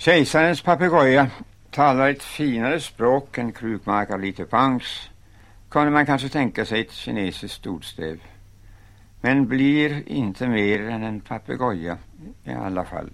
Kejsarens papegoja talar ett finare språk än krukmakar lite pangs kunde man kanske tänka sig ett kinesiskt ordstäv. Men blir inte mer än en papegoja i alla fall.